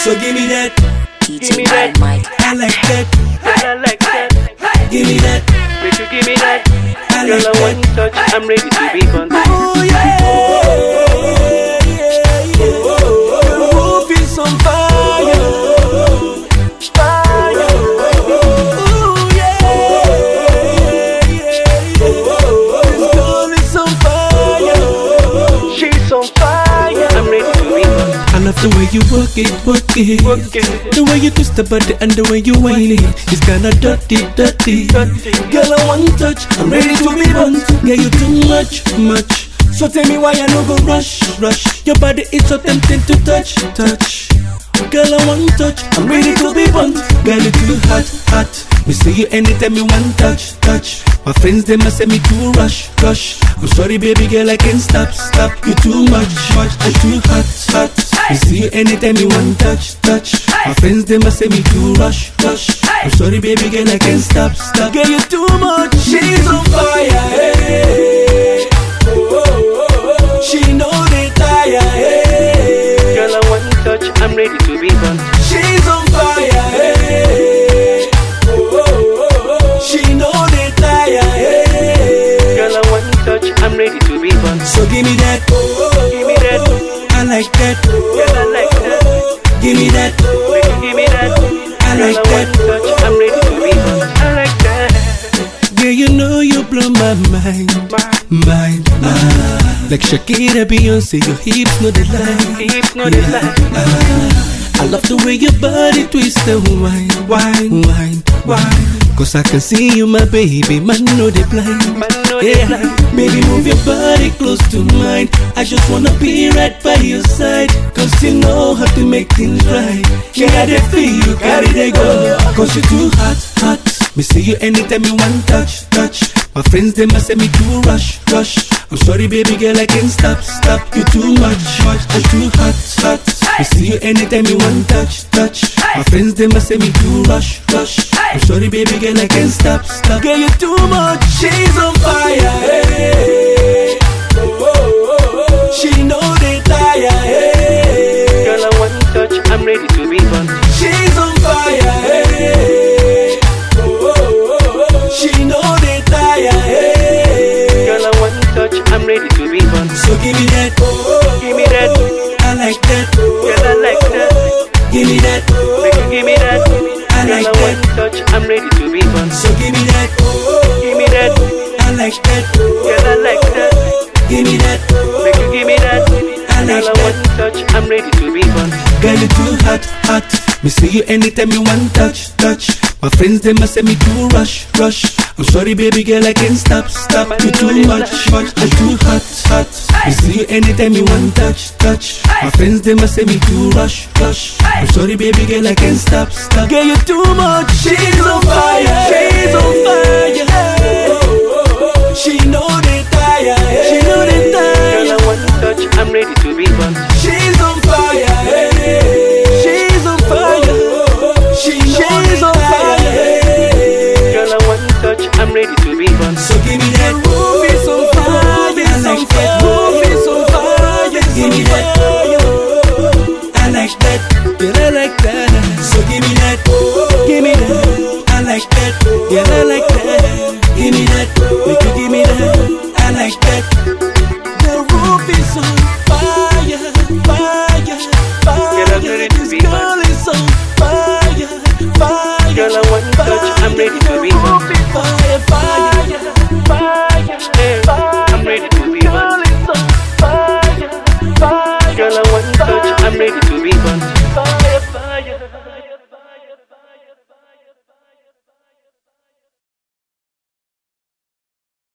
So give me that, Give me that. Mike. I like that. I like that. Give me that, Make you give me that. I Girl, I want touch. I'm ready to be fun. Oh yeah, you work it, work it. Work it. The way you twist the body and the way you whine it. It's kinda dirty, dirty. Dirty. Girl, I want touch. I'm ready to be bunt. Yeah, you too much, much. So tell me why I no go rush, rush. Your body is so tempting to touch, touch. Girl, I want touch. I'm ready to be bunt. Girl, you too hot, hot. Me see you anytime you want touch, touch. My friends they must say me too rush, rush. I'm sorry, baby girl, I can't stop, stop. You too much, much. I'm too hot, hot. Me see you anytime you want touch, touch. My friends they must say me too rush, rush. I'm sorry, baby girl, I can't stop, stop. Girl, you too much. She's on fire, hey. Oh, oh, oh, oh. She know they tire, hey. Girl, I want touch. I'm ready to be fun. Me that, give me that. I like that. touch. I'm ready to be. I like that. Girl, you know you blow my mind, mind. Ah, like Shakira, Beyonce, your hips know the lie. Hips know the lie. I love the way your body twists and whine, whine, whine, whine. Cause I can see you, my baby, man, know they blind. Man they Yeah, blind. baby, move your body close to mine. I just wanna be right by your side. Cause you know how to make things right. Yeah, they feel you, carry they go. Cause you're too hot, hot. Me see you anytime you want touch, touch. My friends, they must say me too rush, rush. I'm sorry, baby girl, I can't stop, stop. You too much, much. I'm too hot, hot. Me see you anytime you want touch, touch. My friends, they must say me too rush, rush. I'm sorry, baby girl, I can't stop, stop. Girl, you too much. She's on fire, hey. Like that, Girl, I like that. give me that, Make you give me that. I like Girl, I want touch. I'm ready to be fun. Girl, you too hot, hot. Me see you anytime you want touch, touch. My friends they must say me too rush, rush. I'm sorry, baby girl, I can't stop, stop. You too much, much. I'm too hot, hot. Me see you anytime you want touch, touch. My friends they must say me too rush, rush. I'm sorry, baby girl, I can't stop, stop. Girl, you too much. She's on fire, she's on fire. Give me that. I like that, yeah, I like that. So give me that, give me that. I like that, yeah, I like that. Give me that, make you give me that. I like that. The roof is on fire, fire, fire. To This girl is on fire, fire. Girl, I want touch. I'm ready to be